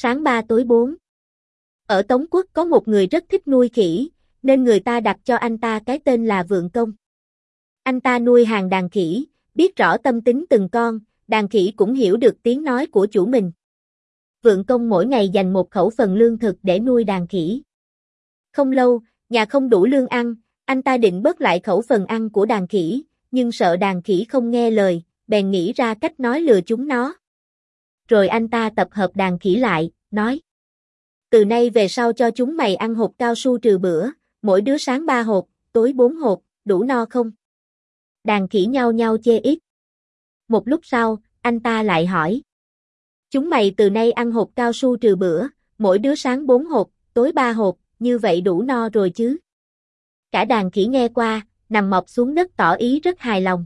sáng 3 tối 4. Ở Tống Quốc có một người rất thích nuôi khỉ, nên người ta đặt cho anh ta cái tên là Vượng Công. Anh ta nuôi hàng đàn khỉ, biết rõ tâm tính từng con, đàn khỉ cũng hiểu được tiếng nói của chủ mình. Vượng Công mỗi ngày dành một khẩu phần lương thực để nuôi đàn khỉ. Không lâu, nhà không đủ lương ăn, anh ta định bớt lại khẩu phần ăn của đàn khỉ, nhưng sợ đàn khỉ không nghe lời, bèn nghĩ ra cách nói lừa chúng nó. Rồi anh ta tập hợp đàn khỉ lại, nói. Từ nay về sau cho chúng mày ăn hộp cao su trừ bữa, mỗi đứa sáng ba hộp, tối bốn hộp, đủ no không? Đàn khỉ nhau nhau chê ít. Một lúc sau, anh ta lại hỏi. Chúng mày từ nay ăn hộp cao su trừ bữa, mỗi đứa sáng bốn hộp, tối ba hộp, như vậy đủ no rồi chứ? Cả đàn khỉ nghe qua, nằm mọc xuống đất tỏ ý rất hài lòng.